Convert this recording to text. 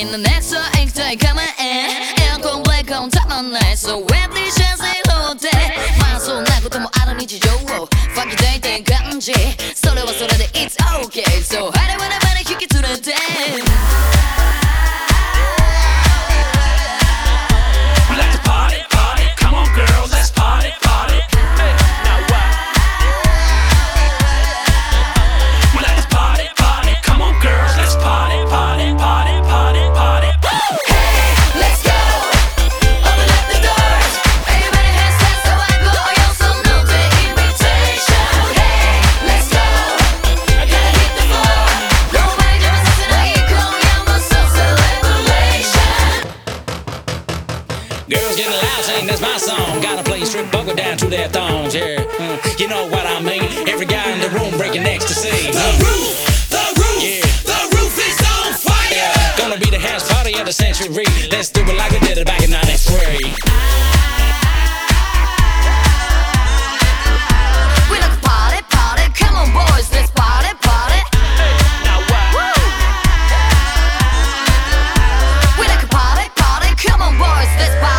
me in the next so anxiety coming in 에어컨 blackout top on night so wet these chances all day まあそんなこともある日常を Fuck you day So It's okay. So Sing, that's my song. Gotta play strip buckle down to their thongs, yeah. Mm. You know what I mean? Every guy in the room breaking ecstasy. The roof, the roof, yeah. the roof is on fire. Yeah. Gonna be the house party of the century. Let's do it like we did it back in '93. Boys, Let's party, party. Now what? We're gonna party, party. Come on, boys, let's party.